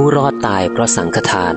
ผู้รอดตายเพราะสังฆทาน ช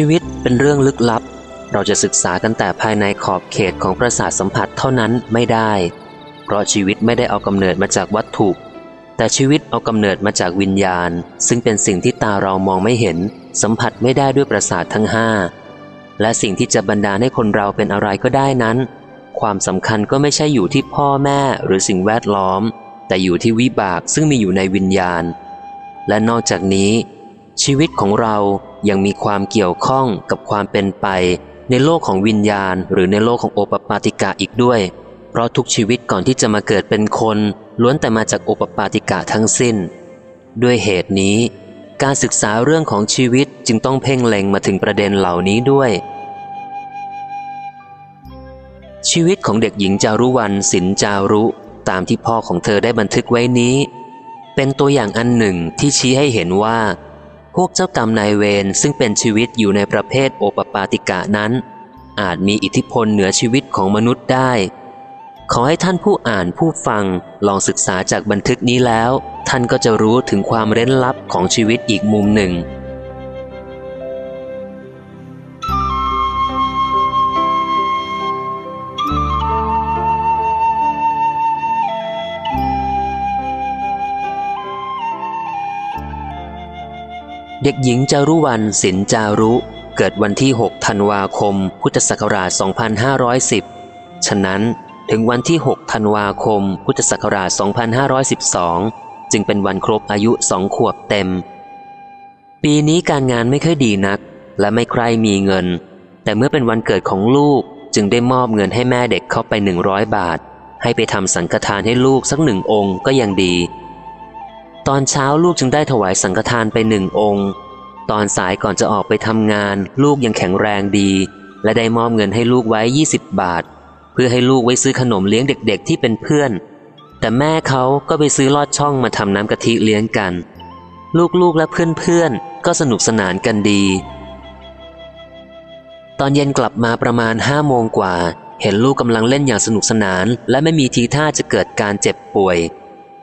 ีวิตเป็นเรื่องลึกลับ เราจะศึกษากันแต่ภายในขอบเขตของประสาทสัมผัสเท่านั้นไม่ได้ เพราะชีวิตไม่ได้เอากำเนิดมาจากวัตถุ แต่ชีวิตเอากำเนิดมาจากวิญญาณ ซึ่งเป็นสิ่งที่ตาเรามองไม่เห็น สัมผัสไม่ได้ด้วยประสาททั้งห้าและสิ่งที่จะบรรดาให้คนเราเป็นอะไรก็ได้นั้น ความสำคัญก็ไม่ใช่อยู่ที่พ่อแม่หรือสิ่งแวดล้อม แต่อยู่ที่วิบากซึ่งมีอยู่ในวิญญาณ และนอกจากนี้ ชีวิตของเรายังมีความเกี่ยวข้องกับความเป็นไป ในโลกของวิญญาณ หรือในโลกของโอปปาติกะอีกด้วย ราะทุกชีวิตก่อนที่จะมาเกิดเป็นคน ล้วนแต่มาจากโอปปาติกะทั้งสิ้น ด้วยเหตุนี้ การศึกษาเรื่องของชีวิตจึงต้องเพ่งเล็งมาถึงประเด็นเหล่านี้ด้วย ชีวิตของเด็กหญิงจารุวรรณสินจารุ ตามที่พ่อของเธอได้บันทึกไว้นี้ เป็นตัวอย่างอันหนึ่งที่ชี้ให้เห็นว่า พวกเจ้ากรรมนายเวรซึ่งเป็นชีวิตอยู่ในประเภทโอปปาติกะนั้น อาจมีอิทธิพลเหนือชีวิตของมนุษย์ได้ ขอให้ท่านผู้อ่านผู้ฟังลองศึกษาจากบันทึกนี้แล้ว ท่านก็จะรู้ถึงความเร้นลับของชีวิตอีกมุมหนึ่ง เด็กหญิงจารุวรรณสินจารุ เกิดวันที่ 6 ธันวาคม พุทธศักราช 2510 ฉะนั้น ถึงวันที่ 6 ธันวาคม พุทธศักราช 2512 จึงเป็นวันครบอายุสองขวบเต็ม ปีนี้การงานไม่ค่อยดีนัก และไม่ใครมีเงิน แต่เมื่อเป็นวันเกิดของลูกจึงได้มอบเงินให้แม่เด็กเข้าไป 100 บาท ให้ไปทำสังฆทานให้ลูกสักหนึ่งองค์ก็ยังดี ตอนเช้าลูกจึงได้ถวายสังฆทานไปหนึ่งองค์ ตอนสายก่อนจะออกไปทำงาน ลูกยังแข็งแรงดี และได้มอบเงินให้ลูกไว้ 20 บาท พื่อให้ลูกไว้ซื้อขนมเลี้ยงเด็กๆ ที่เป็นเพื่อน แต่แม่เขาก็ไปซื้อลอดช่องมาทำน้ำกะทิเลี้ยงกัน ลูกๆและเพื่อนๆ ก็สนุกสนานกันดี ตอนเย็นกลับมาประมาณห้าโมงกว่า เห็นลูกกำลังเล่นอย่างสนุกสนาน และไม่มีทีท่าจะเกิดการเจ็บป่วย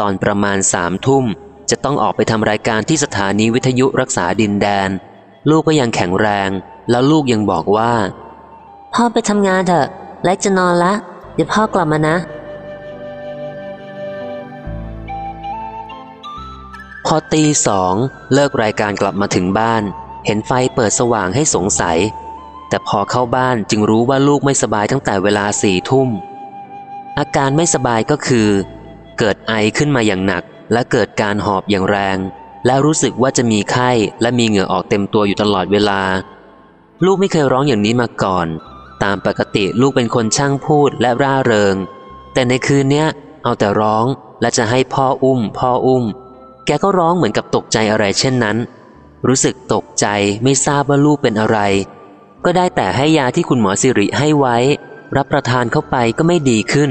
ตอนประมาณสามทุ่ม จะต้องออกไปทำรายการที่สถานีวิทยุรักษาดินแดน ลูกก็ยังแข็งแรง แล้วลูกยังบอกว่าพ่อไปทำงานเถอะ เล็กจะนอนละ เดี๋ยวพ่อกลับมานะ พอตีสองเลิกรายการกลับมาถึงบ้าน เห็นไฟเปิดสว่างให้สงสัย แต่พอเข้าบ้านจึงรู้ว่าลูกไม่สบายตั้งแต่เวลาสี่ทุ่ม อาการไม่สบายก็คือ เกิดไอขึ้นมาอย่างหนัก และเกิดการหอบอย่างแรง และรู้สึกว่าจะมีไข้และมีเหงื่อออกเต็มตัวอยู่ตลอดเวลา ลูกไม่เคยร้องอย่างนี้มาก่อน ตามปกติลูกเป็นคนช่างพูดและร่าเริง แต่ในคืนเนี้ยเอาแต่ร้องและจะให้พ่ออุ้ม พ่ออุ้ม แกก็ร้องเหมือนกับตกใจอะไรเช่นนั้น รู้สึกตกใจไม่ทราบว่าลูกเป็นอะไร ก็ได้แต่ให้ยาที่คุณหมอสิริให้ไว้ รับประทานเข้าไปก็ไม่ดีขึ้น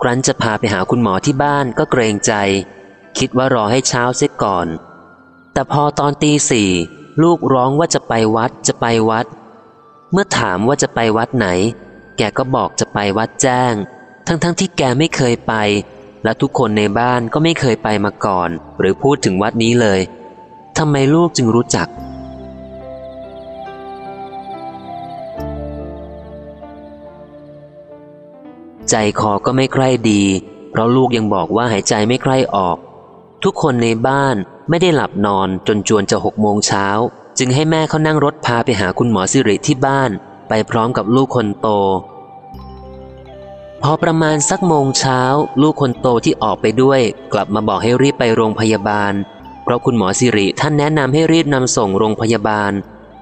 ครั้นจะพาไปหาคุณหมอที่บ้านก็เกรงใจ คิดว่ารอให้เช้าเสียก่อน แต่พอตอนตีสี่ลูกร้องว่าจะไปวัดจะไปวัด เมื่อถามว่าจะไปวัดไหน แกก็บอกจะไปวัดแจ้ง ทั้งๆทที่แกไม่เคยไป และทุกคนในบ้านก็ไม่เคยไปมาก่อน หรือพูดถึงวัดนี้เลยทำไมลูกจึงรู้จัก ใจคอก็ไม่ใคร่ดี เพราะลูกยังบอกว่าหายใจไม่ใคร่ออก ทุกคนในบ้านไม่ได้หลับนอนจนจวนจะหกโมงเช้า จึงให้แม่เขานั่งรถพาไปหาคุณหมอสิริที่บ้าน ไปพร้อมกับลูกคนโต พอประมาณสักโมงเช้า ลูกคนโตที่ออกไปด้วย กลับมาบอกให้รีบไปโรงพยาบาล เพราะคุณหมอสิริท่านแนะนำให้รีบนำส่งโรงพยาบาล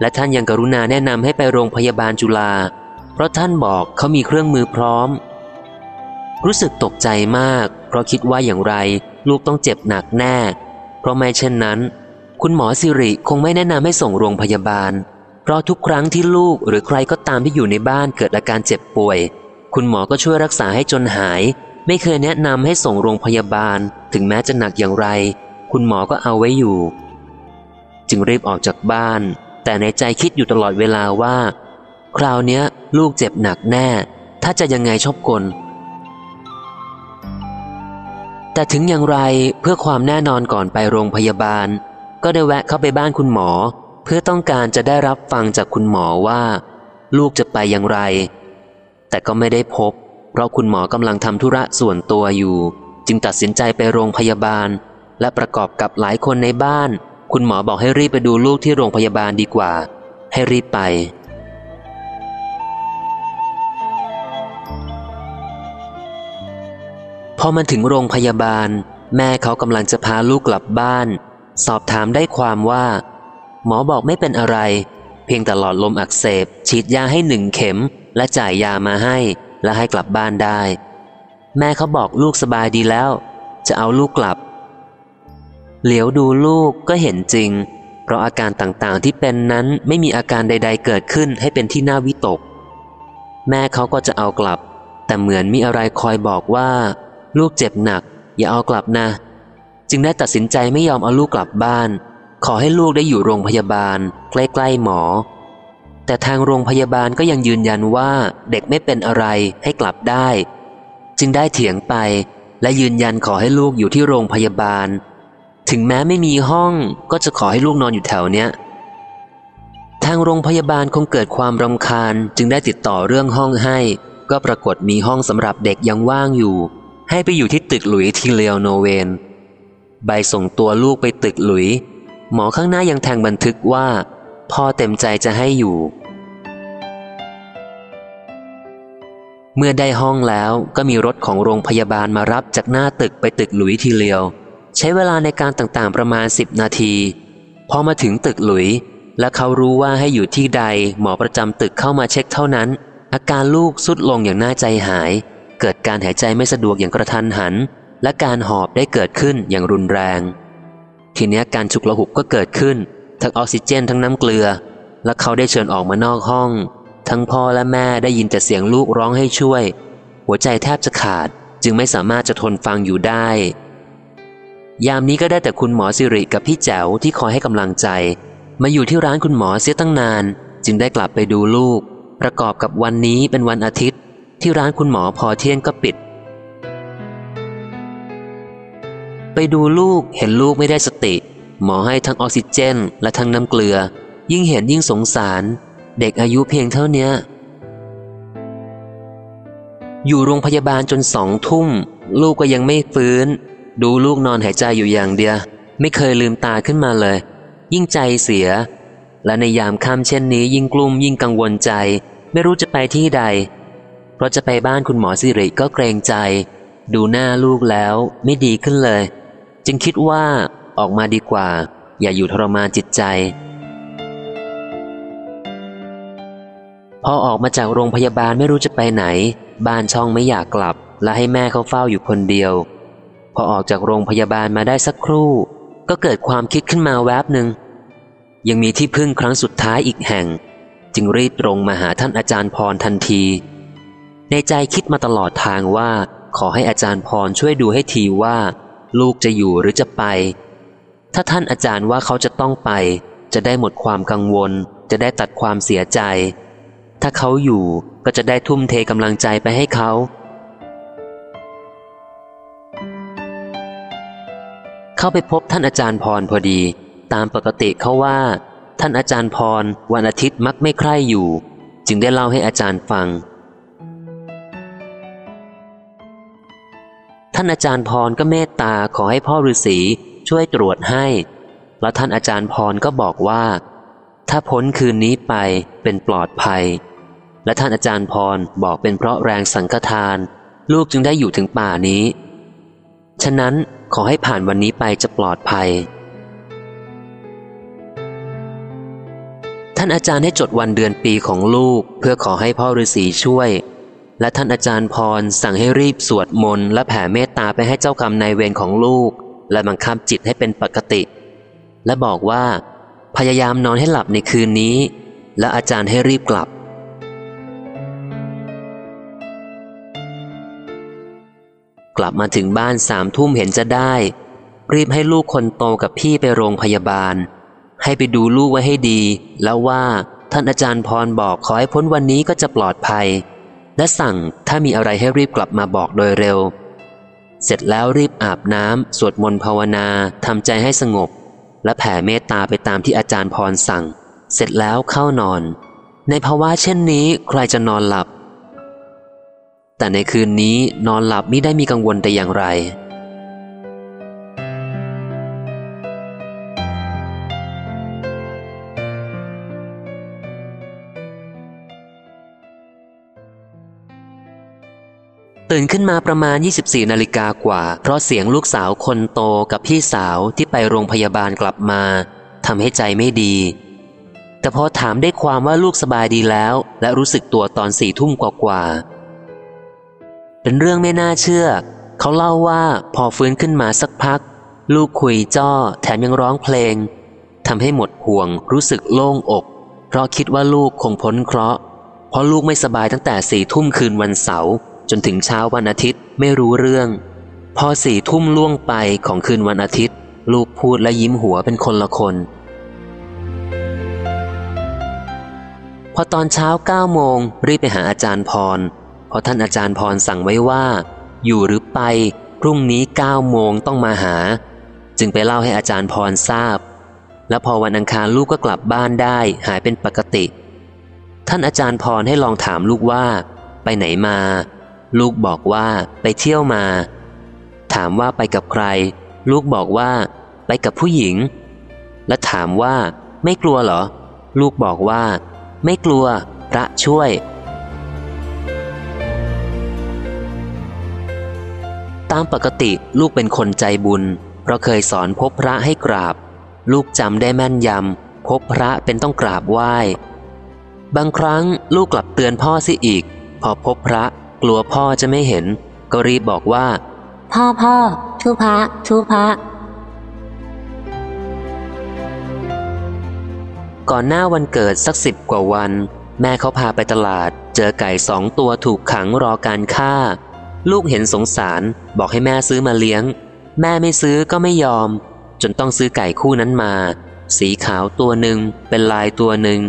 และท่านยังกรุณาแนะนำให้ไปโรงพยาบาลจุฬาเพราะท่านบอกเขามีเครื่องมือพร้อม รู้สึกตกใจมาก เพราะคิดว่าอย่างไร ลูกต้องเจ็บหนักแน่ เพราะไม่เช่นนั้น คุณหมอสิริคงไม่แนะนำให้ส่งโรงพยาบาล เพราะทุกครั้งที่ลูกหรือใครก็ตามที่อยู่ในบ้านเกิดอาการเจ็บป่วย คุณหมอก็ช่วยรักษาให้จนหาย ไม่เคยแนะนำให้ส่งโรงพยาบาล ถึงแม้จะหนักอย่างไร คุณหมอก็เอาไว้อยู่ จึงรีบออกจากบ้าน แต่ในใจคิดอยู่ตลอดเวลาว่า คราวนี้ลูกเจ็บหนักแน่ ถ้าจะยังไงชอบกลแต่ถึงอย่างไรเพื่อความแน่นอนก่อนไปโรงพยาบาล ก็ได้แวะเข้าไปบ้านคุณหมอ เพื่อต้องการจะได้รับฟังจากคุณหมอว่า ลูกจะไปอย่างไร แต่ก็ไม่ได้พบ เพราะคุณหมอกำลังทำธุระส่วนตัวอยู่ จึงตัดสินใจไปโรงพยาบาล และประกอบกับหลายคนในบ้าน คุณหมอบอกให้รีบไปดูลูกที่โรงพยาบาลดีกว่า ให้รีบไปพอมันถึงโรงพยาบาล แม่เขากำลังจะพาลูกกลับบ้าน สอบถามได้ความว่า หมอบอกไม่เป็นอะไร เพียงแต่หลอดลมอักเสบ ฉีดยาให้หนึ่งเข็ม และจ่ายยามาให้ และให้กลับบ้านได้ แม่เขาบอกลูกสบายดีแล้ว จะเอาลูกกลับ เหลียวดูลูกก็เห็นจริง เพราะอาการต่างๆที่เป็นนั้นไม่มีอาการใด ๆ เกิดขึ้นให้เป็นที่น่าวิตก แม่เขาก็จะเอากลับ แต่เหมือนมีอะไรคอยบอกว่า ลูกเจ็บหนัก อย่าเอากลับนะ จึงได้ตัดสินใจไม่ยอมเอาลูกกลับบ้าน ขอให้ลูกได้อยู่โรงพยาบาล ใกล้ๆหมอ แต่ทางโรงพยาบาลก็ยังยืนยันว่าเด็กไม่เป็นอะไรให้กลับได้ จึงได้เถียงไป และยืนยันขอให้ลูกอยู่ที่โรงพยาบาล ถึงแม้ไม่มีห้องก็จะขอให้ลูกนอนอยู่แถวเนี้ยทางโรงพยาบาลคงเกิดความรำคาญ จึงได้ติดต่อเรื่องห้องให้ ก็ปรากฏมีห้องสำหรับเด็กยังว่างอยู่ ให้ไปอยู่ที่ตึกหลุยทีเลโอโนเวน ใบส่งตัวลูกไปตึกหลุย หมอข้างหน้ายังแทงบันทึกว่า พ่อเต็มใจจะให้อยู่ เมื่อได้ห้องแล้วก็มีรถของโรงพยาบาลมารับจากหน้าตึกไปตึกหลุยทีเลียว ใช้เวลาในการต่างๆประมาณ 10 นาที พอมาถึงตึกหลุย และเขารู้ว่าให้อยู่ที่ใด หมอประจำตึกเข้ามาเช็คเท่านั้น อาการลูกสุดลงอย่างน่าใจหาย เกิดการหายใจไม่สะดวกอย่างกระทันหัน และการหอบได้เกิดขึ้นอย่างรุนแรง ทีนี้การฉุกละหุกก็เกิดขึ้น ทั้งออกซิเจนทั้งน้ำเกลือ และเขาได้เชิญออกมานอกห้อง ทั้งพ่อและแม่ได้ยินแต่เสียงลูกร้องให้ช่วย หัวใจแทบจะขาดจึงไม่สามารถจะทนฟังอยู่ได้ ยามนี้ก็ได้แต่คุณหมอสิริกับพี่แจ๋วที่คอยให้กำลังใจ มาอยู่ที่ร้านคุณหมอเสียตั้งนาน จึงได้กลับไปดูลูก ประกอบกับวันนี้เป็นวันอาทิตย์ ที่ร้านคุณหมอพอเที่ยงก็ปิด ไปดูลูกเห็นลูกไม่ได้สติ หมอให้ทั้งออกซิเจน และทั้งน้ำเกลือ ยิ่งเห็นยิ่งสงสาร เด็กอายุเพียงเท่านี้อยู่โรงพยาบาลจนสองทุ่ม ลูกก็ยังไม่ฟื้น ดูลูกนอนหายใจอยู่อย่างเดียว ไม่เคยลืมตาขึ้นมาเลย ยิ่งใจเสีย และในยามค่ำเช่นนี้ยิ่งกลุ้มยิ่งกังวลใจ ไม่รู้จะไปที่ใด เพราะจะไปบ้านคุณหมอสิริก็เกรงใจ ดูหน้าลูกแล้วไม่ดีขึ้นเลย จึงคิดว่าออกมาดีกว่า อย่าอยู่ทรมานจิตใจ พอออกมาจากโรงพยาบาลไม่รู้จะไปไหน บ้านช่องไม่อยากกลับ และให้แม่เขาเฝ้าอยู่คนเดียว พอออกจากโรงพยาบาลมาได้สักครู่ ก็เกิดความคิดขึ้นมาแวบหนึ่งยังมีที่พึ่งครั้งสุดท้ายอีกแห่ง จึงรีบตรงมาหาท่านอาจารย์พรทันที ในใจคิดมาตลอดทางว่า ขอให้อาจารย์พรช่วยดูให้ทีว่า ลูกจะอยู่หรือจะไป ถ้าท่านอาจารย์ว่าเขาจะต้องไป จะได้หมดความกังวล จะได้ตัดความเสียใจ ถ้าเขาอยู่ก็จะได้ทุ่มเทกำลังใจไปให้เขา เข้าไปพบท่านอาจารย์พรพอดี ตามปกติเขาว่า ท่านอาจารย์พรวันอาทิตย์มักไม่ใคร่อยู่ จึงได้เล่าให้อาจารย์ฟัง ท่านอาจารย์พรก็เมตตาขอให้พ่อฤาษีช่วยตรวจให้ แล้วท่านอาจารย์พรก็บอกว่า ถ้าพ้นคืนนี้ไปเป็นปลอดภัย และท่านอาจารย์พรบอกเป็นเพราะแรงสังฆทาน ลูกจึงได้อยู่ถึงป่านี้ ฉะนั้นขอให้ผ่านวันนี้ไปจะปลอดภัย ท่านอาจารย์ให้จดวันเดือนปีของลูก เพื่อขอให้พ่อฤาษีช่วย และท่านอาจารย์พรสั่งให้รีบสวดมนต์และแผ่เมตตาไปให้เจ้ากรรมนายเวรของลูก และบังคับจิตให้เป็นปกติ และบอกว่า พยายามนอนให้หลับในคืนนี้ และอาจารย์ให้รีบกลับ กลับมาถึงบ้านสามทุ่มเห็นจะได้ รีบให้ลูกคนโตกับพี่ไปโรงพยาบาล ให้ไปดูลูกไว้ให้ดี แล้วว่าท่านอาจารย์พรบอกขอให้พ้นวันนี้ก็จะปลอดภัย และสั่งถ้ามีอะไรให้รีบกลับมาบอกโดยเร็ว เสร็จแล้วรีบอาบน้ำสวดมนต์ภาวนาทำใจให้สงบ และแผ่เมตตาไปตามที่อาจารย์พรสั่ง เสร็จแล้วเข้านอน ในภาวะเช่นนี้ใครจะนอนหลับ แต่ในคืนนี้นอนหลับไม่ได้มีกังวลแต่อย่างไร ตื่นขึ้นมาประมาณ 24 นาฬิกากว่า เพราะเสียงลูกสาวคนโตกับพี่สาวที่ไปโรงพยาบาลกลับมาทำให้ใจไม่ดี แต่พอถามได้ความว่าลูกสบายดีแล้ว และรู้สึกตัวตอนสี่ทุ่มกว่าๆเป็นเรื่องไม่น่าเชื่อ เขาเล่าว่าพอฟื้นขึ้นมาสักพัก ลูกคุยจ้อ แถมยังร้องเพลงทำให้หมดห่วง รู้สึกโล่งอก เพราะคิดว่าลูกคงพ้นเคราะห์เพราะลูกไม่สบายตั้งแต่สี่ทุ่มคืนวันเสาร์ จนถึงเช้าวันอาทิตย์ไม่รู้เรื่อง พอสี่ทุ่มล่วงไปของคืนวันอาทิตย์ ลูกพูดและยิ้มหัวเป็นคนละคน พอตอนเช้าเก้าโมงรีบไปหาอาจารย์พรเพราะท่านอาจารย์พรสั่งไว้ว่า อยู่หรือไป พรุ่งนี้เก้าโมงต้องมาหา จึงไปเล่าให้อาจารย์พรทราบ และพอวันอังคารลูกก็กลับบ้านได้หายเป็นปกติท่านอาจารย์พรให้ลองถามลูกว่า ไปไหนมา ลูกบอกว่าไปเที่ยวมา ถามว่าไปกับใคร ลูกบอกว่า ไปกับผู้หญิง และถามว่า ไม่กลัวเหรอ ลูกบอกว่า ไม่กลัว พระช่วย ตามปกติลูกเป็นคนใจบุญ เพราะเคยสอนพบพระให้กราบ ลูกจำได้แม่นยำพบพระเป็นต้องกราบไหว้บางครั้งลูกกลับเตือนพ่อสิอีก พอพบพระ กลัวพ่อจะไม่เห็น ก็รีบบอกว่า พ่อพ่อทุพระทุพระก่อนหน้าวันเกิดสักสิบกว่าวัน แม่เขาพาไปตลาด เจอไก่สองตัวถูกขังรอการฆ่า ลูกเห็นสงสารบอกให้แม่ซื้อมาเลี้ยง แม่ไม่ซื้อก็ไม่ยอม จนต้องซื้อไก่คู่นั้นมา สีขาวตัวหนึ่งเป็นลายตัวหนึ่ง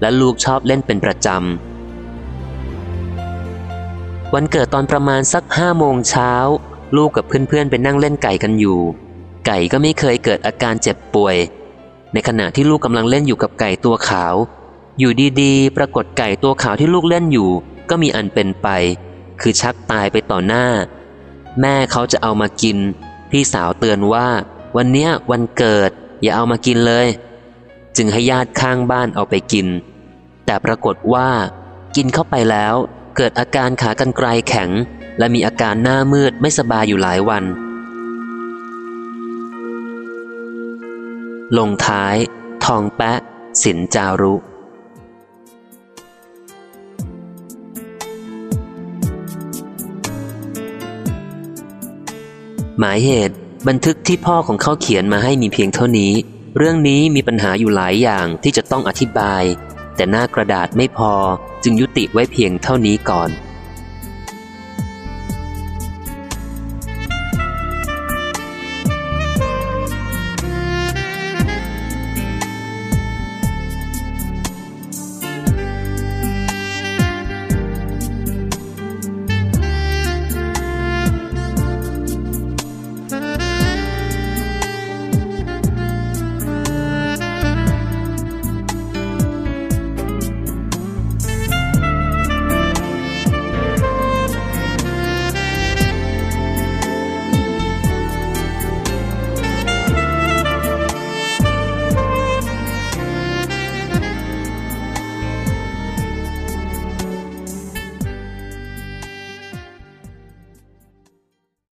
และลูกชอบเล่นเป็นประจำ วันเกิดตอนประมาณสักห้าโมงเช้า ลูกกับเพื่อนๆไปนั่งเล่นไก่กันอยู่ ไก่ก็ไม่เคยเกิดอาการเจ็บป่วย ในขณะที่ลูกกำลังเล่นอยู่กับไก่ตัวขาว อยู่ดีๆ ปรากฏไก่ตัวขาวที่ลูกเล่นอยู่ ก็มีอันเป็นไป คือชักตายไปต่อหน้า แม่เขาจะเอามากิน พี่สาวเตือนว่า วันเนี้ยวันเกิด อย่าเอามากินเลย จึงให้ญาติข้างบ้านเอาไปกิน แต่ปรากฏว่า กินเข้าไปแล้ว เกิดอาการขากรรไกรแข็ง และมีอาการหน้ามืดไม่สบายอยู่หลายวัน ลงท้าย ทองแปะ สินจารุหมายเหตุบันทึกที่พ่อของเขาเขียนมาให้มีเพียงเท่านี้ เรื่องนี้มีปัญหาอยู่หลายอย่างที่จะต้องอธิบาย แต่หน้ากระดาษไม่พอจึงยุติไว้เพียงเท่านี้ก่อน